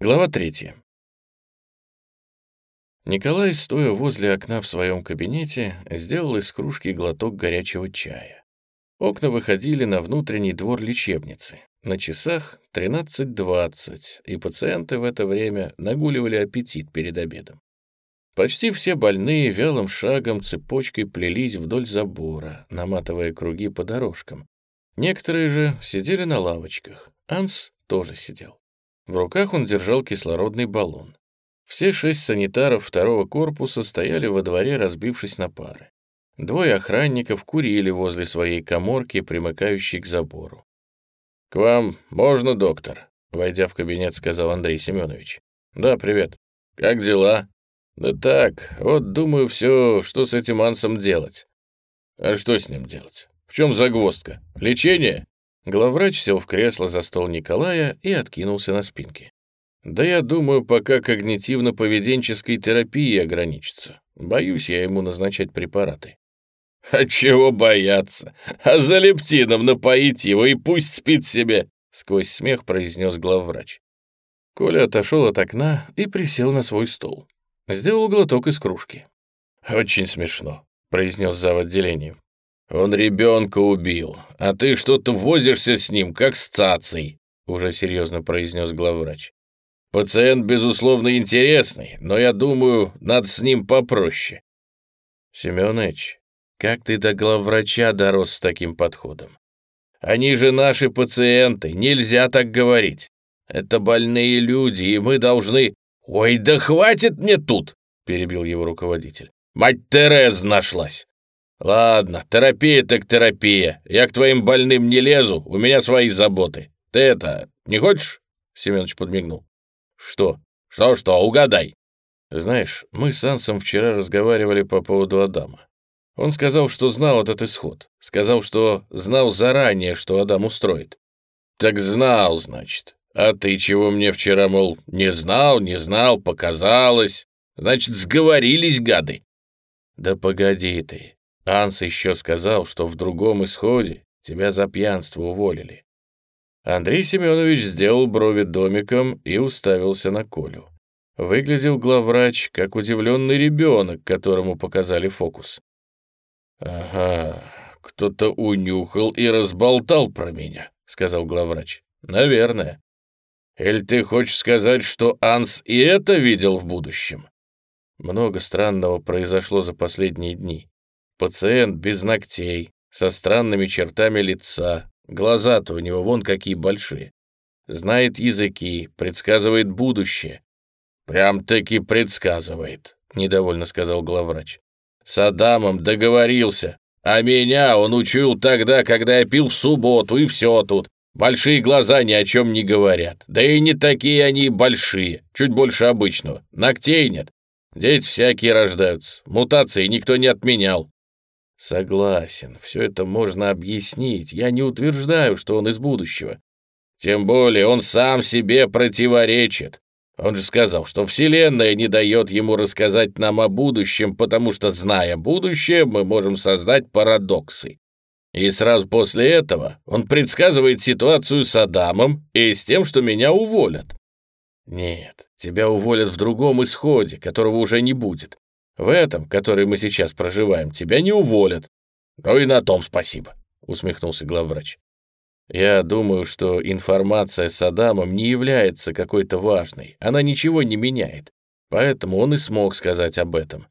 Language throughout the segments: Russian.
Глава третья. Николай, стоя возле окна в своем кабинете, сделал из кружки глоток горячего чая. Окна выходили на внутренний двор лечебницы. На часах 13.20, и пациенты в это время нагуливали аппетит перед обедом. Почти все больные вялым шагом цепочкой плелись вдоль забора, наматывая круги по дорожкам. Некоторые же сидели на лавочках. Анс тоже сидел. В руках он держал кислородный баллон. Все шесть санитаров второго корпуса стояли во дворе, разбившись на пары. Двое охранников курили возле своей коморки, примыкающей к забору. «К вам можно, доктор?» — войдя в кабинет, сказал Андрей Семенович. «Да, привет. Как дела?» «Да так, вот думаю все, что с этим Ансом делать». «А что с ним делать? В чем загвоздка? Лечение?» Главврач сел в кресло за стол Николая и откинулся на спинке. «Да я думаю, пока когнитивно-поведенческой терапией ограничится. Боюсь я ему назначать препараты». «А чего бояться? А за лептином напоить его и пусть спит себе!» Сквозь смех произнес главврач. Коля отошел от окна и присел на свой стол. Сделал глоток из кружки. «Очень смешно», — произнес зав. отделением. «Он ребенка убил, а ты что-то возишься с ним, как с цацей», уже серьезно произнес главврач. «Пациент, безусловно, интересный, но я думаю, надо с ним попроще». «Семёныч, как ты до главврача дорос с таким подходом? Они же наши пациенты, нельзя так говорить. Это больные люди, и мы должны...» «Ой, да хватит мне тут!» — перебил его руководитель. «Мать Тереза нашлась! «Ладно, терапия так терапия. Я к твоим больным не лезу, у меня свои заботы. Ты это, не хочешь?» Семенович подмигнул. «Что? Что-что, угадай». «Знаешь, мы с Ансом вчера разговаривали по поводу Адама. Он сказал, что знал этот исход. Сказал, что знал заранее, что Адам устроит». «Так знал, значит. А ты чего мне вчера, мол, не знал, не знал, показалось? Значит, сговорились, гады». «Да погоди ты. Анс еще сказал, что в другом исходе тебя за пьянство уволили. Андрей Семенович сделал брови домиком и уставился на Колю. Выглядел главврач, как удивленный ребенок, которому показали фокус. «Ага, кто-то унюхал и разболтал про меня», — сказал главврач. «Наверное. Или ты хочешь сказать, что Анс и это видел в будущем?» Много странного произошло за последние дни. Пациент без ногтей, со странными чертами лица, глаза-то у него вон какие большие. Знает языки, предсказывает будущее. «Прям-таки предсказывает», — недовольно сказал главврач. «С Адамом договорился, а меня он учуял тогда, когда я пил в субботу, и все тут. Большие глаза ни о чем не говорят. Да и не такие они большие, чуть больше обычного. Ногтей нет. Дети всякие рождаются, мутации никто не отменял. Согласен, все это можно объяснить. Я не утверждаю, что он из будущего. Тем более он сам себе противоречит. Он же сказал, что Вселенная не дает ему рассказать нам о будущем, потому что, зная будущее, мы можем создать парадоксы. И сразу после этого он предсказывает ситуацию с Адамом и с тем, что меня уволят. Нет, тебя уволят в другом исходе, которого уже не будет. В этом, который мы сейчас проживаем, тебя не уволят. Ну и на том спасибо, усмехнулся главврач. Я думаю, что информация с Адамом не является какой-то важной. Она ничего не меняет. Поэтому он и смог сказать об этом.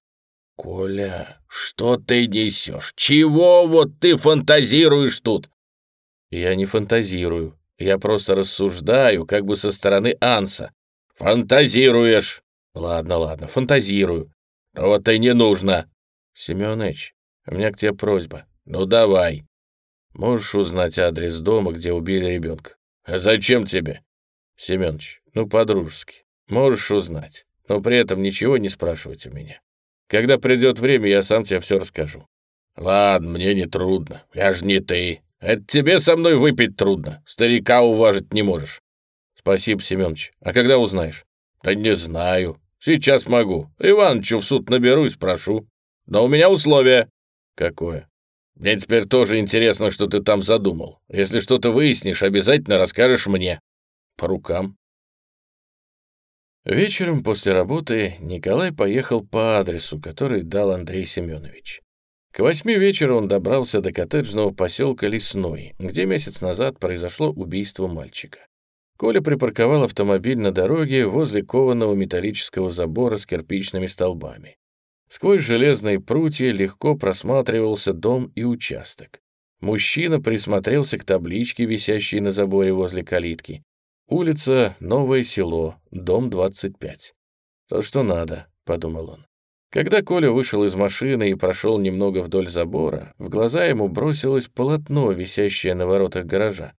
«Коля, что ты несешь? Чего вот ты фантазируешь тут?» «Я не фантазирую. Я просто рассуждаю, как бы со стороны Анса». «Фантазируешь!» «Ладно, ладно, фантазирую. «Вот и не нужно!» «Семёныч, у меня к тебе просьба». «Ну, давай!» «Можешь узнать адрес дома, где убили ребенка?» «А зачем тебе?» «Семёныч, ну, по-дружески. Можешь узнать, но при этом ничего не спрашивать у меня. Когда придет время, я сам тебе все расскажу». «Ладно, мне не трудно. Я ж не ты. Это тебе со мной выпить трудно. Старика уважить не можешь». «Спасибо, Семёныч. А когда узнаешь?» «Да не знаю. Сейчас могу. Иванычу в суд наберу и спрошу. Но у меня условие. Какое? Мне теперь тоже интересно, что ты там задумал. Если что-то выяснишь, обязательно расскажешь мне. По рукам. Вечером после работы Николай поехал по адресу, который дал Андрей Семенович. К восьми вечера он добрался до коттеджного поселка Лесной, где месяц назад произошло убийство мальчика. Коля припарковал автомобиль на дороге возле кованого металлического забора с кирпичными столбами. Сквозь железные прутья легко просматривался дом и участок. Мужчина присмотрелся к табличке, висящей на заборе возле калитки. Улица Новое село, дом 25. То, что надо, подумал он. Когда Коля вышел из машины и прошел немного вдоль забора, в глаза ему бросилось полотно, висящее на воротах гаража.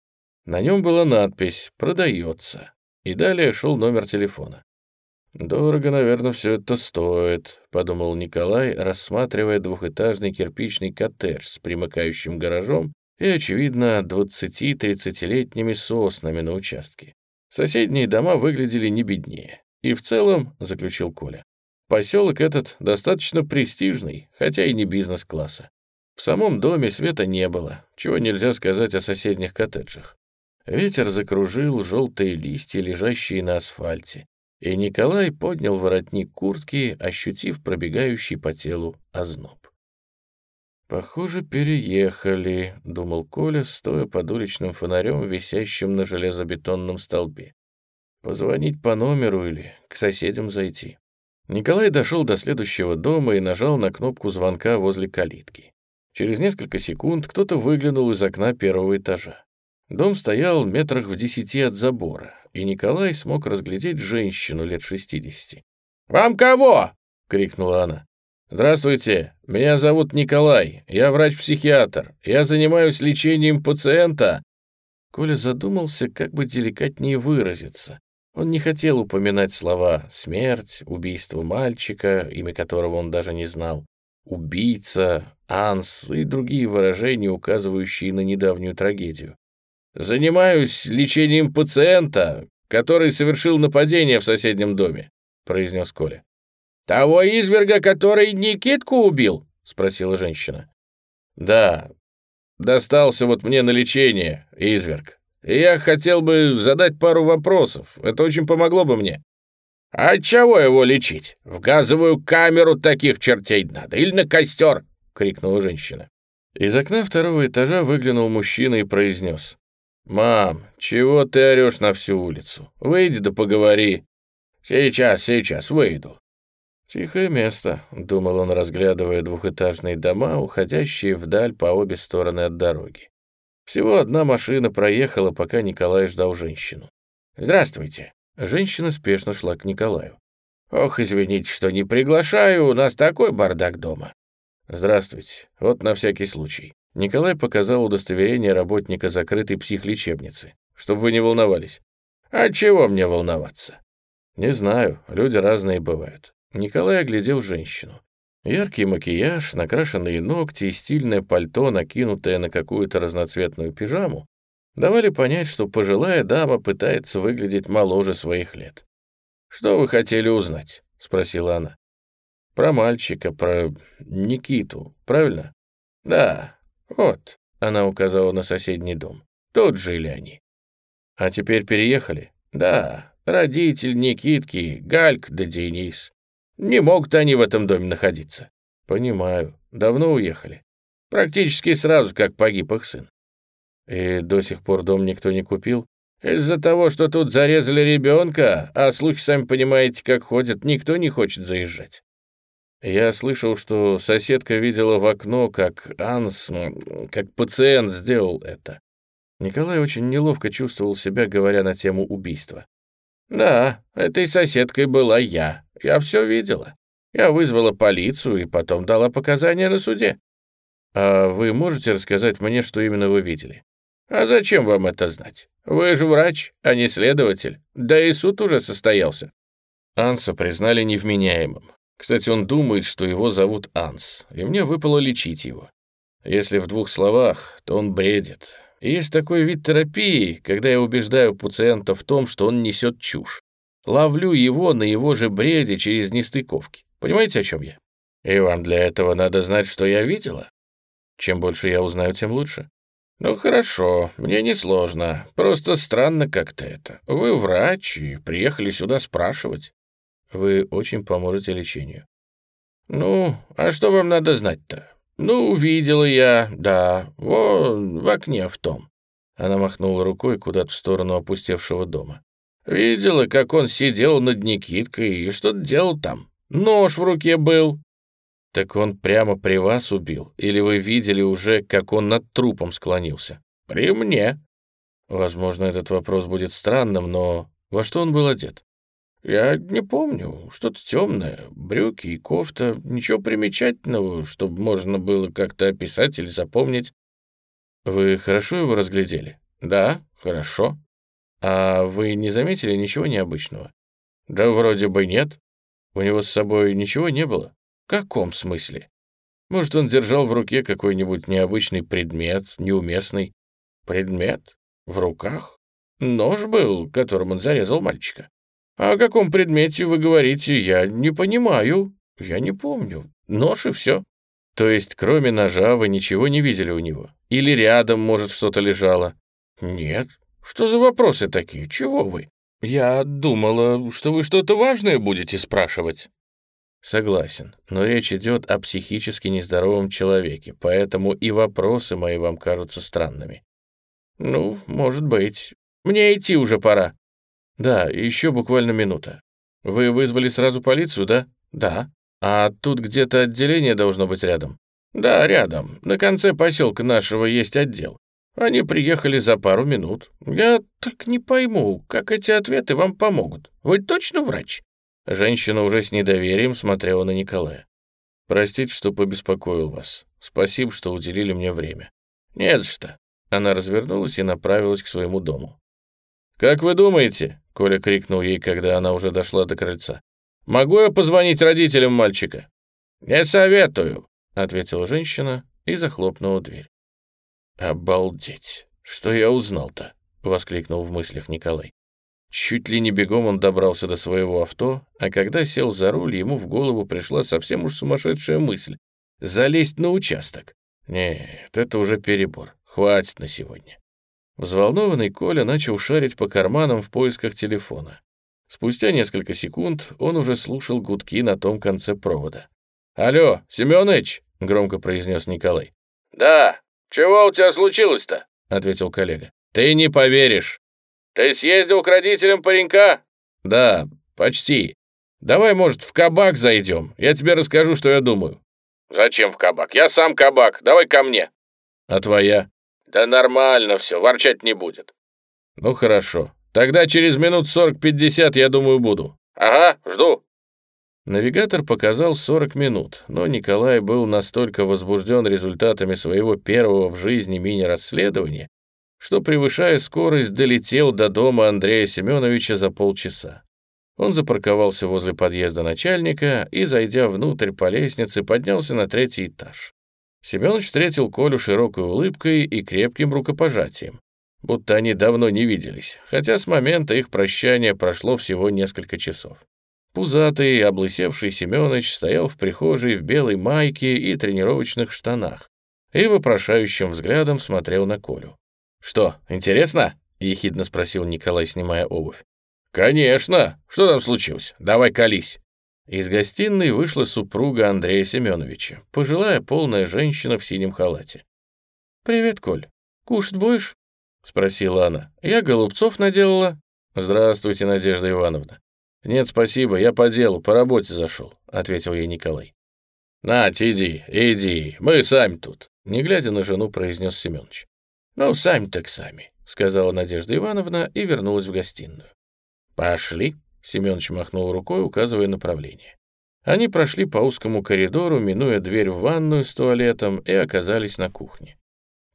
На нем была надпись «Продается», и далее шел номер телефона. «Дорого, наверное, все это стоит», — подумал Николай, рассматривая двухэтажный кирпичный коттедж с примыкающим гаражом и, очевидно, 20-30-летними соснами на участке. Соседние дома выглядели не беднее. И в целом, — заключил Коля, — поселок этот достаточно престижный, хотя и не бизнес-класса. В самом доме света не было, чего нельзя сказать о соседних коттеджах. Ветер закружил желтые листья, лежащие на асфальте, и Николай поднял воротник куртки, ощутив пробегающий по телу озноб. «Похоже, переехали», — думал Коля, стоя под уличным фонарем, висящим на железобетонном столбе. «Позвонить по номеру или к соседям зайти». Николай дошел до следующего дома и нажал на кнопку звонка возле калитки. Через несколько секунд кто-то выглянул из окна первого этажа. Дом стоял метрах в десяти от забора, и Николай смог разглядеть женщину лет шестидесяти. «Вам кого?» — крикнула она. «Здравствуйте, меня зовут Николай, я врач-психиатр, я занимаюсь лечением пациента». Коля задумался, как бы деликатнее выразиться. Он не хотел упоминать слова «смерть», «убийство мальчика», имя которого он даже не знал, «убийца», «анс» и другие выражения, указывающие на недавнюю трагедию. «Занимаюсь лечением пациента, который совершил нападение в соседнем доме», — произнес Коля. «Того изверга, который Никитку убил?» — спросила женщина. «Да, достался вот мне на лечение, изверг. И я хотел бы задать пару вопросов. Это очень помогло бы мне». «А чего его лечить? В газовую камеру таких чертей надо или на костер?» — крикнула женщина. Из окна второго этажа выглянул мужчина и произнес. «Мам, чего ты орешь на всю улицу? Выйди да поговори». «Сейчас, сейчас, выйду». «Тихое место», — думал он, разглядывая двухэтажные дома, уходящие вдаль по обе стороны от дороги. Всего одна машина проехала, пока Николай ждал женщину. «Здравствуйте». Женщина спешно шла к Николаю. «Ох, извините, что не приглашаю, у нас такой бардак дома». «Здравствуйте. Вот на всякий случай». Николай показал удостоверение работника закрытой психлечебницы, чтобы вы не волновались. «А чего мне волноваться?» «Не знаю, люди разные бывают. Николай оглядел женщину. Яркий макияж, накрашенные ногти и стильное пальто, накинутое на какую-то разноцветную пижаму, давали понять, что пожилая дама пытается выглядеть моложе своих лет. «Что вы хотели узнать?» — спросила она. «Про мальчика, про Никиту, правильно?» «Да, вот», — она указала на соседний дом. «Тут жили они». «А теперь переехали?» «Да, родитель Никитки, Гальк да Денис. Не могут они в этом доме находиться. Понимаю. Давно уехали. Практически сразу, как погиб их сын. И до сих пор дом никто не купил? Из-за того, что тут зарезали ребенка, а слухи, сами понимаете, как ходят, никто не хочет заезжать. Я слышал, что соседка видела в окно, как Анс, как пациент сделал это. Николай очень неловко чувствовал себя, говоря на тему убийства. «Да, этой соседкой была я. Я все видела. Я вызвала полицию и потом дала показания на суде». «А вы можете рассказать мне, что именно вы видели?» «А зачем вам это знать? Вы же врач, а не следователь. Да и суд уже состоялся». Анса признали невменяемым. Кстати, он думает, что его зовут Анс, и мне выпало лечить его. Если в двух словах, то он бредит. Есть такой вид терапии, когда я убеждаю пациента в том, что он несет чушь. Ловлю его на его же бреде через нестыковки. Понимаете, о чем я? И вам для этого надо знать, что я видела? Чем больше я узнаю, тем лучше. Ну хорошо, мне несложно. Просто странно как-то это. Вы врач и приехали сюда спрашивать. Вы очень поможете лечению». «Ну, а что вам надо знать-то? Ну, видела я, да, вон в окне в том». Она махнула рукой куда-то в сторону опустевшего дома. «Видела, как он сидел над Никиткой и что-то делал там. Нож в руке был». «Так он прямо при вас убил? Или вы видели уже, как он над трупом склонился?» «При мне». Возможно, этот вопрос будет странным, но во что он был одет? Я не помню, что-то темное, брюки и кофта, ничего примечательного, чтобы можно было как-то описать или запомнить. Вы хорошо его разглядели? Да, хорошо. А вы не заметили ничего необычного? Да вроде бы нет. У него с собой ничего не было? В каком смысле? Может, он держал в руке какой-нибудь необычный предмет, неуместный? Предмет? В руках? Нож был, которым он зарезал мальчика. «О каком предмете вы говорите, я не понимаю. Я не помню. Нож и все». «То есть, кроме ножа, вы ничего не видели у него? Или рядом, может, что-то лежало?» «Нет. Что за вопросы такие? Чего вы? Я думала, что вы что-то важное будете спрашивать». «Согласен, но речь идет о психически нездоровом человеке, поэтому и вопросы мои вам кажутся странными». «Ну, может быть. Мне идти уже пора». «Да, еще буквально минута. Вы вызвали сразу полицию, да?» «Да». «А тут где-то отделение должно быть рядом?» «Да, рядом. На конце поселка нашего есть отдел. Они приехали за пару минут. Я так не пойму, как эти ответы вам помогут. Вы точно врач?» Женщина уже с недоверием смотрела на Николая. «Простите, что побеспокоил вас. Спасибо, что уделили мне время». «Не за что». Она развернулась и направилась к своему дому. «Как вы думаете?» — Коля крикнул ей, когда она уже дошла до крыльца. «Могу я позвонить родителям мальчика?» «Не советую», — ответила женщина и захлопнула дверь. «Обалдеть! Что я узнал-то?» — воскликнул в мыслях Николай. Чуть ли не бегом он добрался до своего авто, а когда сел за руль, ему в голову пришла совсем уж сумасшедшая мысль — залезть на участок. Нет, это уже перебор, хватит на сегодня. Взволнованный Коля начал шарить по карманам в поисках телефона. Спустя несколько секунд он уже слушал гудки на том конце провода. «Алло, Семёныч!» — громко произнес Николай. «Да, чего у тебя случилось-то?» — ответил коллега. «Ты не поверишь!» «Ты съездил к родителям паренька?» «Да, почти. Давай, может, в кабак зайдем. Я тебе расскажу, что я думаю». «Зачем в кабак? Я сам кабак. Давай ко мне». «А твоя?» «Да нормально все, ворчать не будет». «Ну хорошо. Тогда через минут сорок-пятьдесят, я думаю, буду». «Ага, жду». Навигатор показал 40 минут, но Николай был настолько возбужден результатами своего первого в жизни мини-расследования, что, превышая скорость, долетел до дома Андрея Семеновича за полчаса. Он запарковался возле подъезда начальника и, зайдя внутрь по лестнице, поднялся на третий этаж. Семенович встретил Колю широкой улыбкой и крепким рукопожатием, будто они давно не виделись, хотя с момента их прощания прошло всего несколько часов. Пузатый, облысевший Семенович стоял в прихожей в белой майке и тренировочных штанах и вопрошающим взглядом смотрел на Колю. «Что, интересно?» — ехидно спросил Николай, снимая обувь. «Конечно! Что там случилось? Давай колись!» Из гостиной вышла супруга Андрея Семеновича, пожилая полная женщина в синем халате. «Привет, Коль. Кушать будешь?» — спросила она. «Я голубцов наделала». «Здравствуйте, Надежда Ивановна». «Нет, спасибо, я по делу, по работе зашел», — ответил ей Николай. «Нать, иди, иди, мы сами тут», — не глядя на жену, произнес Семенович. «Ну, сами так сами», — сказала Надежда Ивановна и вернулась в гостиную. «Пошли», Семенович махнул рукой, указывая направление. Они прошли по узкому коридору, минуя дверь в ванную с туалетом, и оказались на кухне.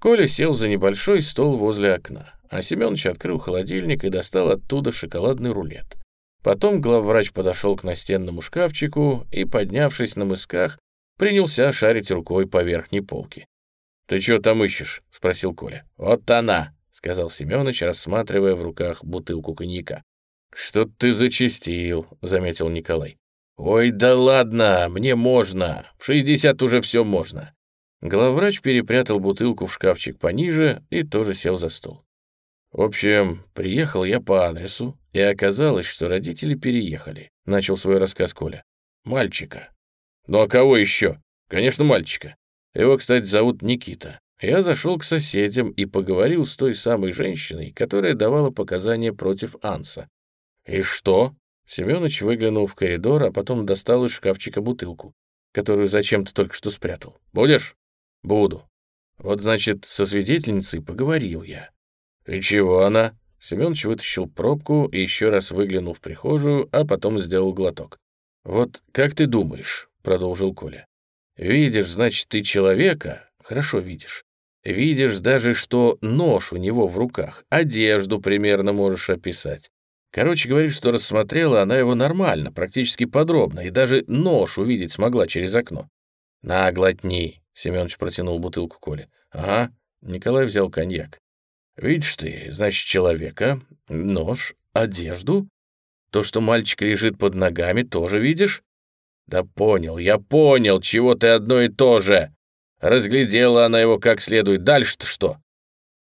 Коля сел за небольшой стол возле окна, а Семенович открыл холодильник и достал оттуда шоколадный рулет. Потом главврач подошел к настенному шкафчику и, поднявшись на мысках, принялся шарить рукой по верхней полке. «Ты что там ищешь?» — спросил Коля. «Вот она», — сказал Семенович, рассматривая в руках бутылку коньяка. «Что ты зачистил», — заметил Николай. «Ой, да ладно, мне можно. В шестьдесят уже все можно». Главврач перепрятал бутылку в шкафчик пониже и тоже сел за стол. В общем, приехал я по адресу, и оказалось, что родители переехали. Начал свой рассказ Коля. Мальчика. Ну а кого еще? Конечно, мальчика. Его, кстати, зовут Никита. Я зашел к соседям и поговорил с той самой женщиной, которая давала показания против Анса. И что? Семенович выглянул в коридор, а потом достал из шкафчика бутылку, которую зачем-то только что спрятал. «Будешь?» «Буду». Вот, значит, со свидетельницей поговорил я. «И чего она?» Семенович вытащил пробку и еще раз выглянул в прихожую, а потом сделал глоток. «Вот как ты думаешь?» — продолжил Коля. «Видишь, значит, ты человека, хорошо видишь. Видишь даже, что нож у него в руках, одежду примерно можешь описать. Короче, говорит, что рассмотрела она его нормально, практически подробно, и даже нож увидеть смогла через окно. «На, глотни!» — Семенович протянул бутылку Коле. «Ага». Николай взял коньяк. Видишь ты, значит, человека, нож, одежду? То, что мальчик лежит под ногами, тоже видишь? Да понял, я понял, чего ты одно и то же. Разглядела она его как следует. Дальше-то что?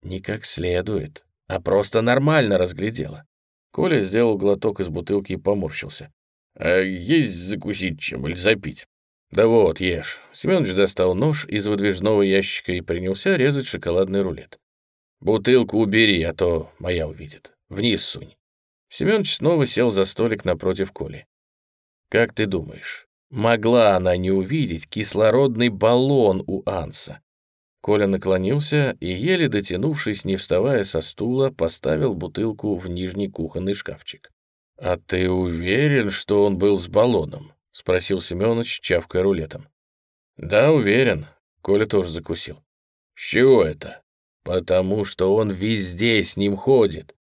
Не как следует, а просто нормально разглядела. Коля сделал глоток из бутылки и поморщился. «А есть закусить чем или запить?» «Да вот, ешь». Семенович достал нож из выдвижного ящика и принялся резать шоколадный рулет. «Бутылку убери, а то моя увидит. Вниз сунь». Семёныч снова сел за столик напротив Коли. «Как ты думаешь, могла она не увидеть кислородный баллон у Анса?» Коля наклонился и, еле дотянувшись, не вставая со стула, поставил бутылку в нижний кухонный шкафчик. «А ты уверен, что он был с баллоном?» — спросил Семёныч, чавкая рулетом. «Да, уверен». Коля тоже закусил. «С чего это?» «Потому что он везде с ним ходит.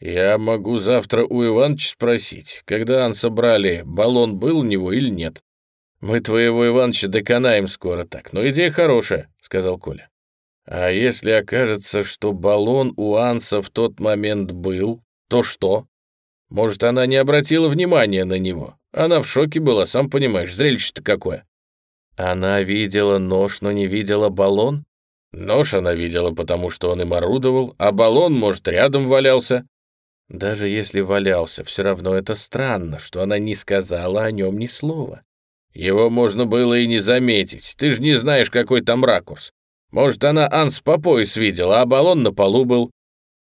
Я могу завтра у Иваныча спросить, когда Анса брали, баллон был у него или нет. Мы твоего Иваныча доконаем скоро так, но идея хорошая», — сказал Коля. «А если окажется, что баллон у Анса в тот момент был, то что? Может, она не обратила внимания на него? Она в шоке была, сам понимаешь, зрелище-то какое». «Она видела нож, но не видела баллон?» Нож она видела, потому что он им орудовал, а баллон, может, рядом валялся. Даже если валялся, все равно это странно, что она не сказала о нем ни слова. Его можно было и не заметить, ты же не знаешь, какой там ракурс. Может, она Анс по пояс видела, а баллон на полу был.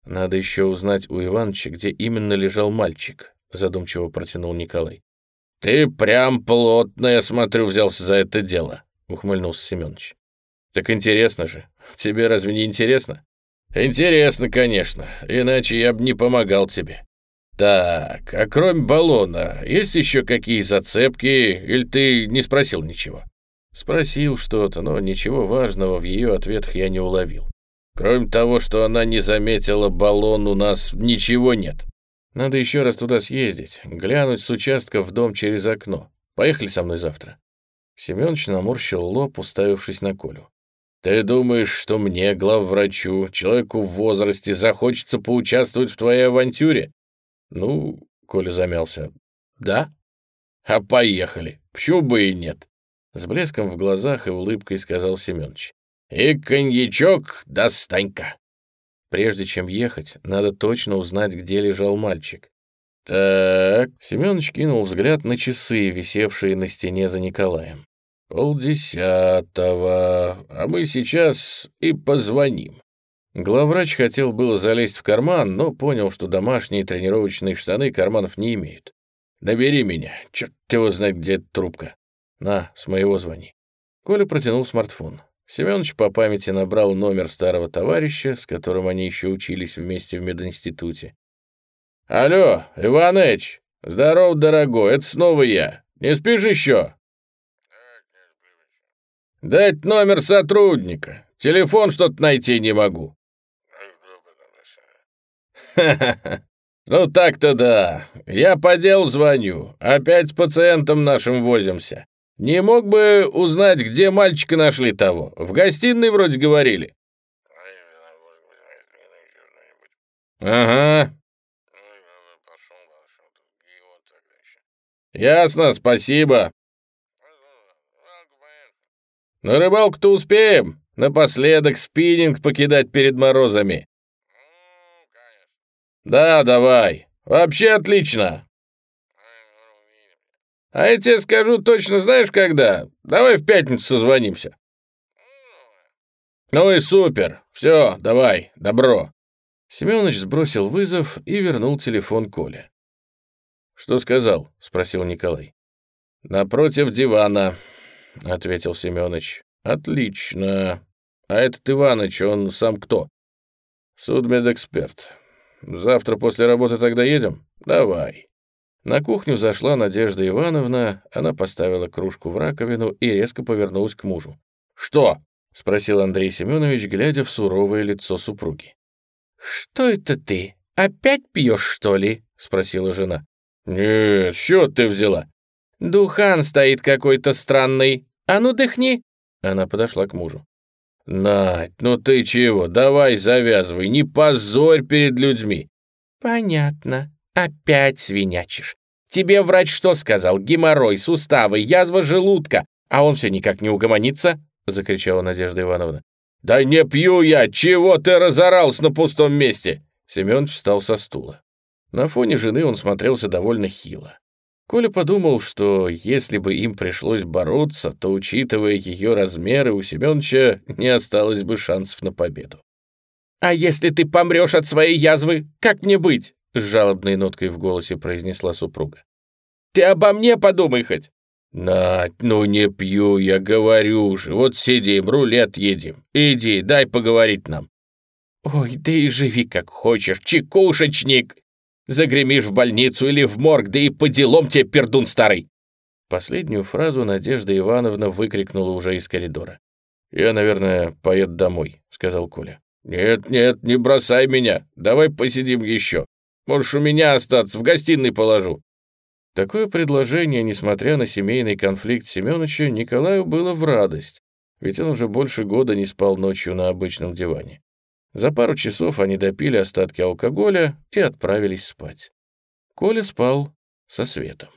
Надо еще узнать у Ивановича, где именно лежал мальчик, задумчиво протянул Николай. Ты прям плотно, я смотрю, взялся за это дело, ухмыльнулся Семенович. «Так интересно же. Тебе разве не интересно?» «Интересно, конечно, иначе я бы не помогал тебе. Так, а кроме баллона, есть еще какие зацепки, или ты не спросил ничего?» Спросил что-то, но ничего важного в ее ответах я не уловил. Кроме того, что она не заметила баллон, у нас ничего нет. Надо еще раз туда съездить, глянуть с участка в дом через окно. Поехали со мной завтра. Семенович наморщил лоб, уставившись на Колю. Ты думаешь, что мне, главврачу, человеку в возрасте, захочется поучаствовать в твоей авантюре? Ну, Коля замялся. Да? А поехали. Почему бы и нет? С блеском в глазах и улыбкой сказал Семенович. И коньячок достань-ка. Прежде чем ехать, надо точно узнать, где лежал мальчик. Так, Семенович кинул взгляд на часы, висевшие на стене за Николаем. «Полдесятого, а мы сейчас и позвоним». Главврач хотел было залезть в карман, но понял, что домашние тренировочные штаны карманов не имеют. «Набери меня, черт его знает, где эта трубка. На, с моего звони». Коля протянул смартфон. Семенович по памяти набрал номер старого товарища, с которым они еще учились вместе в мединституте. «Алло, Иваныч! Здоров, дорогой, это снова я. Не спишь еще?» «Дать номер сотрудника. Телефон что-то найти не могу». «Ха-ха-ха. Ну так-то да. Я по делу звоню. Опять с пациентом нашим возимся. Не мог бы узнать, где мальчика нашли того? В гостиной вроде говорили». «Ага». «Ясно, спасибо. На рыбалку-то успеем. Напоследок спиннинг покидать перед морозами. Да, давай. Вообще отлично. А я тебе скажу точно, знаешь когда? Давай в пятницу созвонимся. Ну и супер. Все, давай, добро. Семёныч сбросил вызов и вернул телефон Коле. «Что сказал?» — спросил Николай. «Напротив дивана», — ответил Семёныч. «Отлично. А этот Иваныч, он сам кто?» «Судмедэксперт. Завтра после работы тогда едем? Давай». На кухню зашла Надежда Ивановна, она поставила кружку в раковину и резко повернулась к мужу. «Что?» — спросил Андрей Семенович, глядя в суровое лицо супруги. «Что это ты? Опять пьешь, что ли?» — спросила жена. «Нет, что ты взяла?» «Духан стоит какой-то странный. А ну, дыхни!» Она подошла к мужу. «Надь, ну ты чего? Давай завязывай, не позорь перед людьми!» «Понятно. Опять свинячишь. Тебе врач что сказал? Геморрой, суставы, язва желудка, а он все никак не угомонится?» — закричала Надежда Ивановна. «Да не пью я! Чего ты разорался на пустом месте?» Семен встал со стула. На фоне жены он смотрелся довольно хило. Коля подумал, что если бы им пришлось бороться, то, учитывая ее размеры, у Семеновича не осталось бы шансов на победу. «А если ты помрешь от своей язвы, как мне быть?» — с жалобной ноткой в голосе произнесла супруга. «Ты обо мне подумай хоть!» «Надь, ну не пью, я говорю же, вот сидим, рулет едим. Иди, дай поговорить нам». «Ой, да и живи как хочешь, чекушечник!» Загремишь в больницу или в морг, да и по делам тебе, пердун старый!» Последнюю фразу Надежда Ивановна выкрикнула уже из коридора. «Я, наверное, поеду домой», — сказал Коля. «Нет, нет, не бросай меня. Давай посидим еще. Можешь у меня остаться, в гостиной положу». Такое предложение, несмотря на семейный конфликт Семеновича, Николаю было в радость, ведь он уже больше года не спал ночью на обычном диване. За пару часов они допили остатки алкоголя и отправились спать. Коля спал со светом.